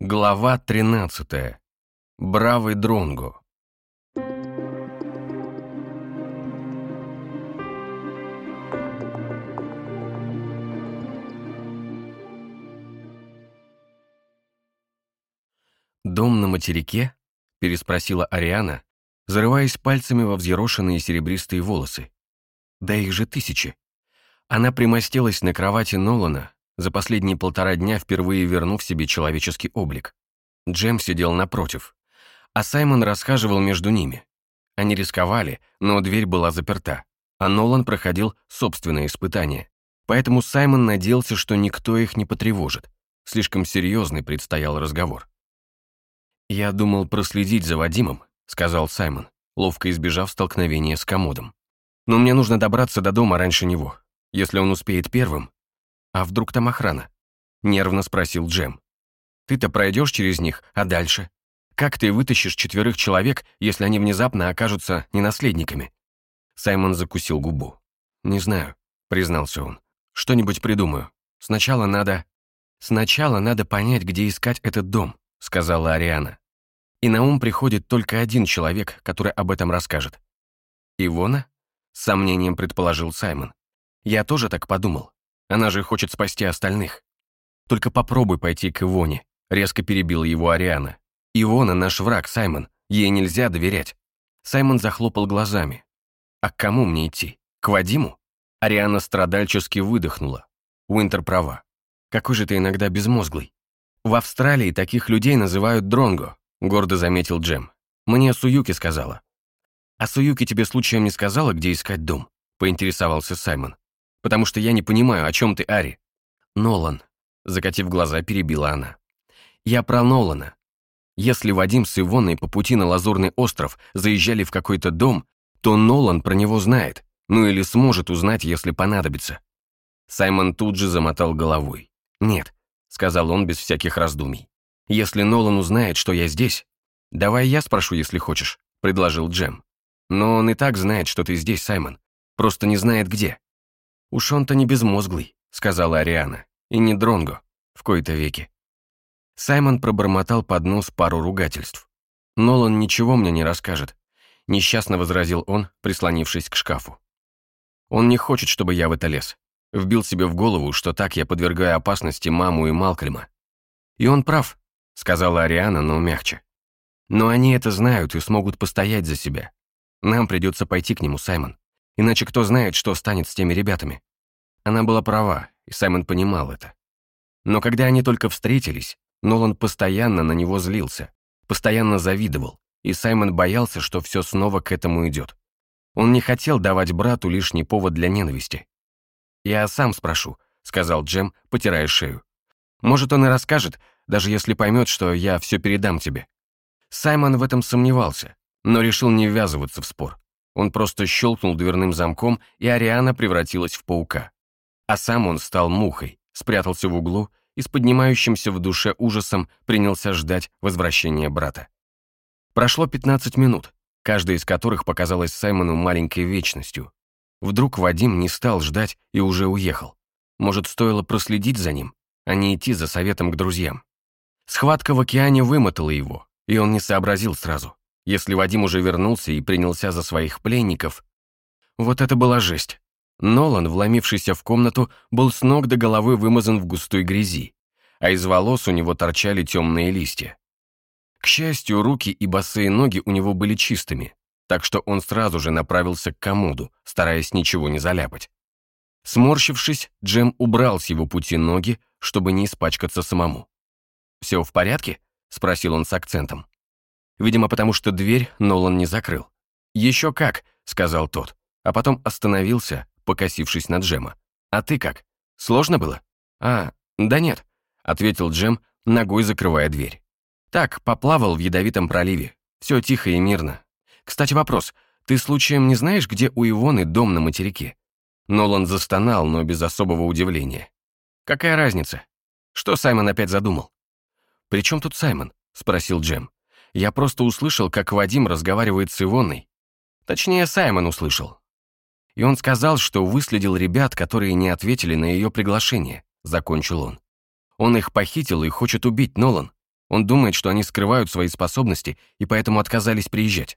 Глава 13. Бравый Дронго. «Дом на материке?» — переспросила Ариана, зарываясь пальцами во взъерошенные серебристые волосы. «Да их же тысячи!» Она примостилась на кровати Нолана, за последние полтора дня впервые вернув себе человеческий облик. Джем сидел напротив, а Саймон расхаживал между ними. Они рисковали, но дверь была заперта, а Нолан проходил собственное испытание. Поэтому Саймон надеялся, что никто их не потревожит. Слишком серьезный предстоял разговор. «Я думал проследить за Вадимом», — сказал Саймон, ловко избежав столкновения с комодом. «Но мне нужно добраться до дома раньше него. Если он успеет первым, «А вдруг там охрана?» — нервно спросил Джем. «Ты-то пройдешь через них, а дальше? Как ты вытащишь четверых человек, если они внезапно окажутся ненаследниками?» Саймон закусил губу. «Не знаю», — признался он. «Что-нибудь придумаю. Сначала надо...» «Сначала надо понять, где искать этот дом», — сказала Ариана. «И на ум приходит только один человек, который об этом расскажет». «Ивона?» — с сомнением предположил Саймон. «Я тоже так подумал. Она же хочет спасти остальных. Только попробуй пойти к Ивоне, резко перебила его Ариана. Ивона наш враг, Саймон. Ей нельзя доверять. Саймон захлопал глазами. А к кому мне идти? К Вадиму? Ариана страдальчески выдохнула. Уинтер права. Какой же ты иногда безмозглый. В Австралии таких людей называют дронго, гордо заметил Джем. Мне Суюки сказала. А Суюки тебе случаем не сказала, где искать дом? Поинтересовался Саймон потому что я не понимаю, о чем ты, Ари». «Нолан», — закатив глаза, перебила она. «Я про Нолана. Если Вадим с Ивоной по пути на Лазурный остров заезжали в какой-то дом, то Нолан про него знает, ну или сможет узнать, если понадобится». Саймон тут же замотал головой. «Нет», — сказал он без всяких раздумий. «Если Нолан узнает, что я здесь...» «Давай я спрошу, если хочешь», — предложил Джем. «Но он и так знает, что ты здесь, Саймон. Просто не знает, где. «Уж он-то не безмозглый», — сказала Ариана, «и не Дронго, в кои-то веки». Саймон пробормотал под нос пару ругательств. «Нолан ничего мне не расскажет», — несчастно возразил он, прислонившись к шкафу. «Он не хочет, чтобы я в это лез. Вбил себе в голову, что так я подвергаю опасности маму и Малкольма. И он прав», — сказала Ариана, но мягче. «Но они это знают и смогут постоять за себя. Нам придется пойти к нему, Саймон. Иначе кто знает, что станет с теми ребятами. Она была права, и Саймон понимал это. Но когда они только встретились, Нолан постоянно на него злился, постоянно завидовал, и Саймон боялся, что все снова к этому идет. Он не хотел давать брату лишний повод для ненависти. «Я сам спрошу», — сказал Джем, потирая шею. «Может, он и расскажет, даже если поймет, что я все передам тебе». Саймон в этом сомневался, но решил не ввязываться в спор. Он просто щелкнул дверным замком, и Ариана превратилась в паука. А сам он стал мухой, спрятался в углу и с поднимающимся в душе ужасом принялся ждать возвращения брата. Прошло 15 минут, каждая из которых показалась Саймону маленькой вечностью. Вдруг Вадим не стал ждать и уже уехал. Может, стоило проследить за ним, а не идти за советом к друзьям. Схватка в океане вымотала его, и он не сообразил сразу. Если Вадим уже вернулся и принялся за своих пленников... Вот это была жесть. Нолан, вломившийся в комнату, был с ног до головы вымазан в густой грязи, а из волос у него торчали темные листья. К счастью, руки и босые ноги у него были чистыми, так что он сразу же направился к комоду, стараясь ничего не заляпать. Сморщившись, Джем убрал с его пути ноги, чтобы не испачкаться самому. «Все в порядке?» — спросил он с акцентом. Видимо, потому что дверь Нолан не закрыл. «Еще как», — сказал тот, а потом остановился, покосившись на Джема. «А ты как? Сложно было?» «А, да нет», — ответил Джем, ногой закрывая дверь. «Так, поплавал в ядовитом проливе. Все тихо и мирно. Кстати, вопрос. Ты случаем не знаешь, где у Ивоны дом на материке?» Нолан застонал, но без особого удивления. «Какая разница? Что Саймон опять задумал?» «При чем тут Саймон?» — спросил Джем. Я просто услышал, как Вадим разговаривает с Ивонной. Точнее, Саймон услышал. И он сказал, что выследил ребят, которые не ответили на ее приглашение, закончил он. Он их похитил и хочет убить Нолан. Он думает, что они скрывают свои способности и поэтому отказались приезжать.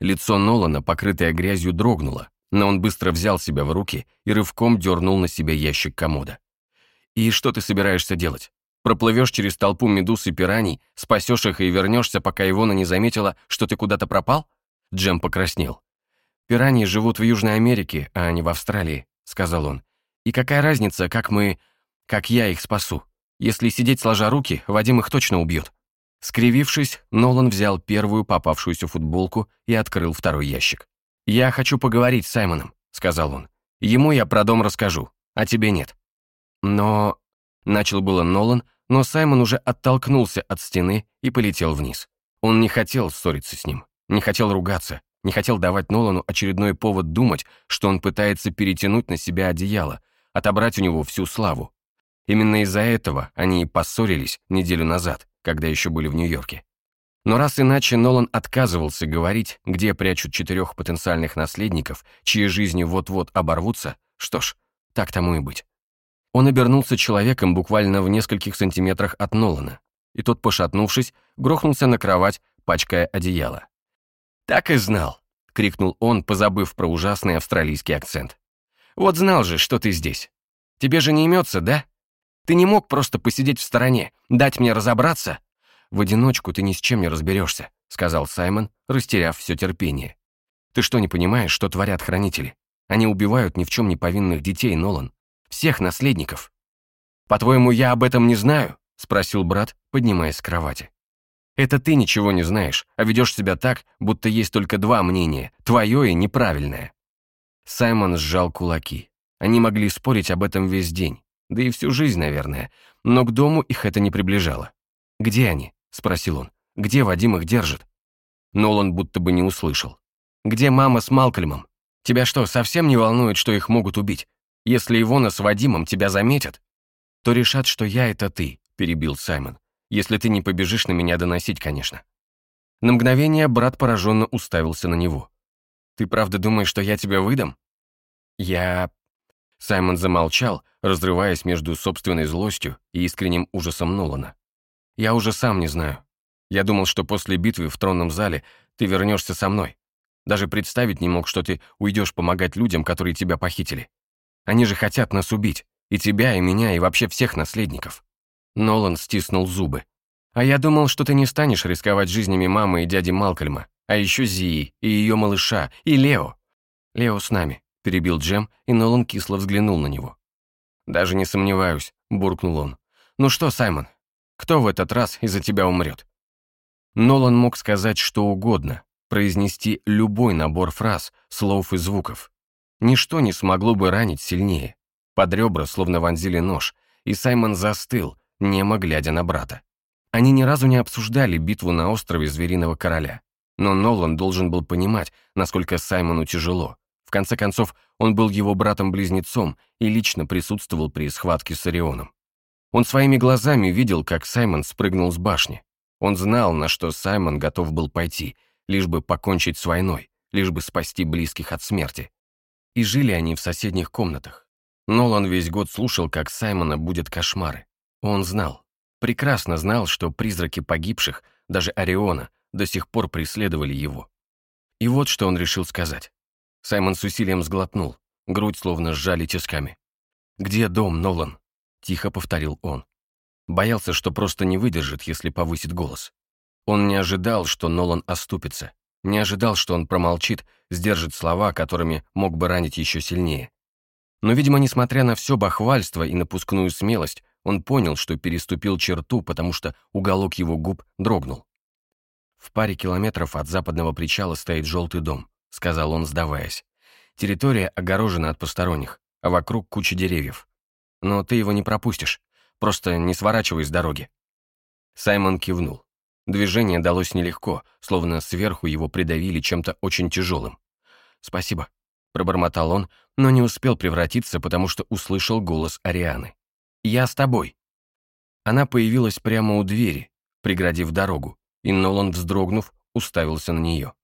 Лицо Нолана, покрытое грязью, дрогнуло, но он быстро взял себя в руки и рывком дернул на себя ящик комода. «И что ты собираешься делать? Проплывешь через толпу медуз и пираний, спасешь их и вернешься, пока Ивона не заметила, что ты куда-то пропал?» Джем покраснел. «Пираньи живут в Южной Америке, а не в Австралии», — сказал он. «И какая разница, как мы... как я их спасу? Если сидеть сложа руки, Вадим их точно убьет». Скривившись, Нолан взял первую попавшуюся футболку и открыл второй ящик. «Я хочу поговорить с Саймоном», — сказал он. «Ему я про дом расскажу, а тебе нет». «Но...» — начал было Нолан, но Саймон уже оттолкнулся от стены и полетел вниз. Он не хотел ссориться с ним, не хотел ругаться, не хотел давать Нолану очередной повод думать, что он пытается перетянуть на себя одеяло, отобрать у него всю славу. Именно из-за этого они и поссорились неделю назад, когда еще были в Нью-Йорке. Но раз иначе Нолан отказывался говорить, где прячут четырех потенциальных наследников, чьи жизни вот-вот оборвутся, что ж, так тому и быть. Он обернулся человеком буквально в нескольких сантиметрах от Нолана, и тот, пошатнувшись, грохнулся на кровать, пачкая одеяло. «Так и знал», — крикнул он, позабыв про ужасный австралийский акцент. «Вот знал же, что ты здесь. Тебе же не имется, да? Ты не мог просто посидеть в стороне, дать мне разобраться, «В одиночку ты ни с чем не разберешься», — сказал Саймон, растеряв все терпение. «Ты что, не понимаешь, что творят хранители? Они убивают ни в чем не повинных детей, Нолан. Всех наследников». «По-твоему, я об этом не знаю?» — спросил брат, поднимаясь с кровати. «Это ты ничего не знаешь, а ведешь себя так, будто есть только два мнения, твое и неправильное». Саймон сжал кулаки. Они могли спорить об этом весь день, да и всю жизнь, наверное, но к дому их это не приближало. Где они? — спросил он. «Где Вадим их держит?» Нолан будто бы не услышал. «Где мама с Малкольмом? Тебя что, совсем не волнует, что их могут убить? Если Ивона с Вадимом тебя заметят, то решат, что я — это ты», — перебил Саймон. «Если ты не побежишь на меня доносить, конечно». На мгновение брат пораженно уставился на него. «Ты правда думаешь, что я тебя выдам?» «Я...» Саймон замолчал, разрываясь между собственной злостью и искренним ужасом Нолана. Я уже сам не знаю. Я думал, что после битвы в тронном зале ты вернешься со мной. Даже представить не мог, что ты уйдешь помогать людям, которые тебя похитили. Они же хотят нас убить. И тебя, и меня, и вообще всех наследников». Нолан стиснул зубы. «А я думал, что ты не станешь рисковать жизнями мамы и дяди Малкольма, а еще Зии, и ее малыша, и Лео». «Лео с нами», — перебил Джем, и Нолан кисло взглянул на него. «Даже не сомневаюсь», — буркнул он. «Ну что, Саймон, кто в этот раз из-за тебя умрет? Нолан мог сказать что угодно, произнести любой набор фраз, слов и звуков. Ничто не смогло бы ранить сильнее. Под ребра словно вонзили нож, и Саймон застыл, немо глядя на брата. Они ни разу не обсуждали битву на острове Звериного Короля. Но Нолан должен был понимать, насколько Саймону тяжело. В конце концов, он был его братом-близнецом и лично присутствовал при схватке с Орионом. Он своими глазами видел, как Саймон спрыгнул с башни. Он знал, на что Саймон готов был пойти, лишь бы покончить с войной, лишь бы спасти близких от смерти. И жили они в соседних комнатах. Нолан весь год слушал, как Саймона будет кошмары. Он знал, прекрасно знал, что призраки погибших, даже Ориона, до сих пор преследовали его. И вот что он решил сказать. Саймон с усилием сглотнул, грудь словно сжали тисками. «Где дом, Нолан?» Тихо повторил он. Боялся, что просто не выдержит, если повысит голос. Он не ожидал, что Нолан оступится. Не ожидал, что он промолчит, сдержит слова, которыми мог бы ранить еще сильнее. Но, видимо, несмотря на все бахвальство и напускную смелость, он понял, что переступил черту, потому что уголок его губ дрогнул. «В паре километров от западного причала стоит желтый дом», — сказал он, сдаваясь. «Территория огорожена от посторонних, а вокруг куча деревьев но ты его не пропустишь. Просто не сворачивай с дороги». Саймон кивнул. Движение далось нелегко, словно сверху его придавили чем-то очень тяжелым. «Спасибо», — пробормотал он, но не успел превратиться, потому что услышал голос Арианы. «Я с тобой». Она появилась прямо у двери, преградив дорогу, и Нолан, вздрогнув, уставился на нее.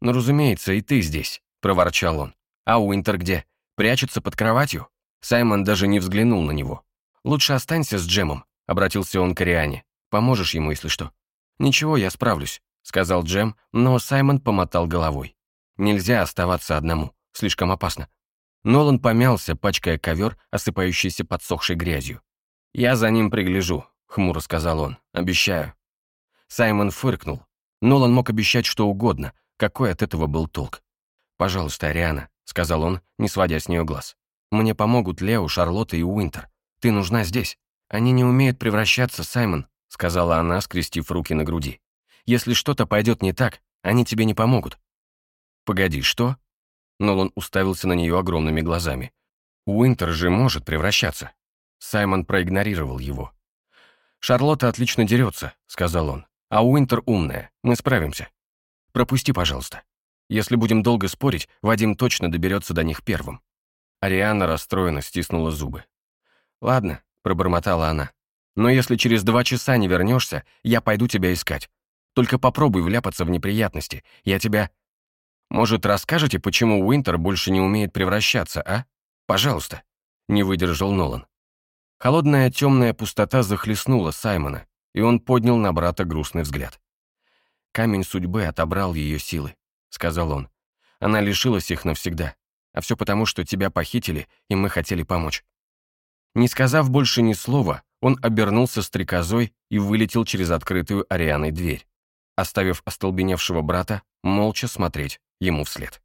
«Ну, разумеется, и ты здесь», — проворчал он. «А Уинтер где? Прячется под кроватью?» Саймон даже не взглянул на него. «Лучше останься с Джемом», — обратился он к Ариане. поможешь ему, если что». «Ничего, я справлюсь», — сказал Джем, но Саймон помотал головой. «Нельзя оставаться одному, слишком опасно». Нолан помялся, пачкая ковер, осыпающийся подсохшей грязью. «Я за ним пригляжу», — хмуро сказал он. «Обещаю». Саймон фыркнул. Нолан мог обещать что угодно. Какой от этого был толк? «Пожалуйста, Ариана», — сказал он, не сводя с нее глаз. «Мне помогут Лео, Шарлотта и Уинтер. Ты нужна здесь. Они не умеют превращаться, Саймон», — сказала она, скрестив руки на груди. «Если что-то пойдет не так, они тебе не помогут». «Погоди, что?» Нолан уставился на нее огромными глазами. «Уинтер же может превращаться». Саймон проигнорировал его. «Шарлотта отлично дерется», — сказал он. «А Уинтер умная. Мы справимся. Пропусти, пожалуйста. Если будем долго спорить, Вадим точно доберется до них первым». Ариана расстроенно стиснула зубы. «Ладно», — пробормотала она. «Но если через два часа не вернешься, я пойду тебя искать. Только попробуй вляпаться в неприятности. Я тебя...» «Может, расскажете, почему Уинтер больше не умеет превращаться, а? Пожалуйста», — не выдержал Нолан. Холодная темная пустота захлестнула Саймона, и он поднял на брата грустный взгляд. «Камень судьбы отобрал ее силы», — сказал он. «Она лишилась их навсегда. А все потому, что тебя похитили, и мы хотели помочь». Не сказав больше ни слова, он обернулся стрекозой и вылетел через открытую Арианой дверь, оставив остолбеневшего брата молча смотреть ему вслед.